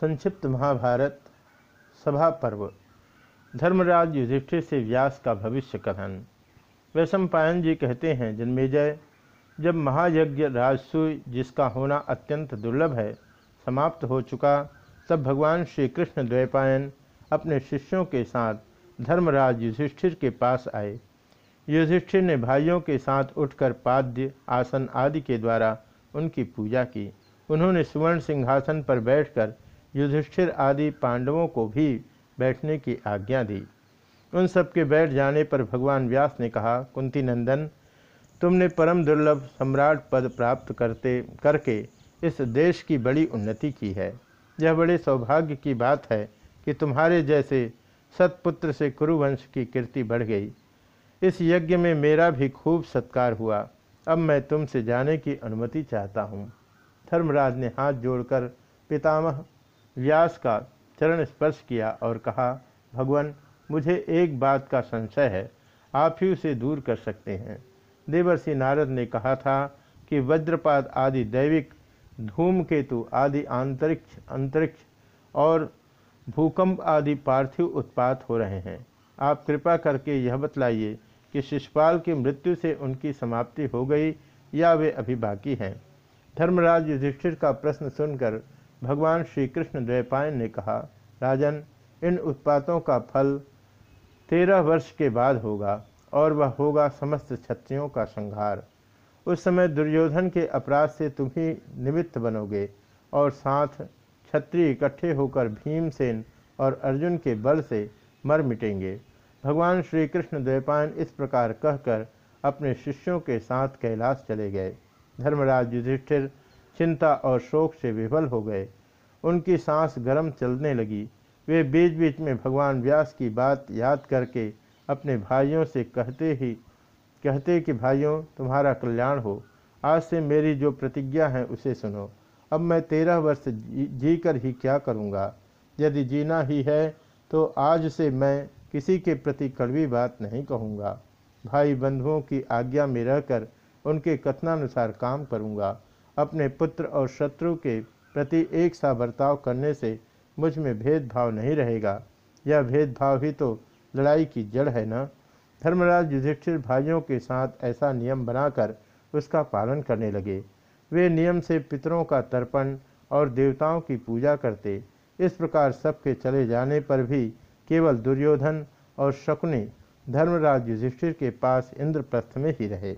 संक्षिप्त महाभारत सभा पर्व। धर्मराज युधिष्ठिर से व्यास का भविष्य कथन। वैशंपायन जी कहते हैं, जन्मेजय, जब महायज्ञ राजसूय, जिसका होना अत्यंत दुर्लभ है, समाप्त हो चुका, तब भगवान श्री कृष्ण द्वैपायन अपने शिष्यों के साथ धर्मराज युधिष्ठिर के पास आए। युधिष्ठिर ने भाइयों के साथ उठकर पाद्य, आसन आदि के द्वारा उनकी पूजा की। उन्होंने सुवर्ण सिंहासन पर बैठकर युधिष्ठिर आदि पांडवों को भी बैठने की आज्ञा दी। उन सबके बैठ जाने पर भगवान व्यास ने कहा, कुंती नंदन, तुमने परम दुर्लभ सम्राट पद प्राप्त करते, करके इस देश की बड़ी उन्नति की है। यह बड़े सौभाग्य की बात है कि तुम्हारे जैसे सतपुत्र से कुरुवंश की कीर्ति बढ़ गई। इस यज्ञ में मेरा भी खूब सत्कार हुआ। अब मैं तुमसे जाने की अनुमति चाहता हूँ। धर्मराज ने हाथ जोड़कर, पितामह व्यास का चरण स्पर्श किया और कहा, भगवान, मुझे एक बात का संशय है। आप ही उसे दूर कर सकते हैं। देवर्षि नारद ने कहा था कि वज्रपात आदि दैविक, धूमकेतु आदि आंतरिक्ष, अंतरिक्ष और भूकंप आदि पार्थिव उत्पात हो रहे हैं। आप कृपा करके यह बतलाइए कि शिषपाल की मृत्यु से उनकी समाप्ति हो गई या वे अभी बाकी हैं। धर्मराज युधिष्ठिर का प्रश्न सुनकर भगवान श्री कृष्ण द्वैपायन ने कहा, राजन, इन उत्पातों का फल तेरह वर्ष के बाद होगा और वह होगा समस्त क्षत्रियों का संहार। उस समय दुर्योधन के अपराध से तुम ही निमित्त बनोगे और साथ क्षत्रिय इकट्ठे होकर भीमसेन और अर्जुन के बल से मर मिटेंगे। भगवान श्री कृष्ण द्वैपायन इस प्रकार कहकर अपने शिष्यों के साथ कैलाश चले गए। धर्मराज युधिष्ठिर चिंता और शोक से विफल हो गए। उनकी सांस गर्म चलने लगी। वे बीच बीच में भगवान व्यास की बात याद करके अपने भाइयों से कहते ही कहते कि भाइयों तुम्हारा कल्याण हो। आज से मेरी जो प्रतिज्ञा है उसे सुनो। अब मैं तेरह वर्ष जी, कर ही क्या करूँगा? यदि जीना ही है तो आज से मैं किसी के प्रति कड़वी बात नहीं कहूँगा। भाई बंधुओं की आज्ञा में रहकर उनके कथनानुसार काम करूँगा। अपने पुत्र और शत्रु के प्रति एक सा बर्ताव करने से मुझमें भेदभाव नहीं रहेगा। यह भेदभाव ही तो लड़ाई की जड़ है न? धर्मराज युधिष्ठिर भाइयों के साथ ऐसा नियम बनाकर उसका पालन करने लगे। वे नियम से पितरों का तर्पण और देवताओं की पूजा करते। इस प्रकार सबके चले जाने पर भी केवल दुर्योधन और शकुनी धर्मराज युधिष्ठिर के पास इंद्रप्रस्थ में ही रहे।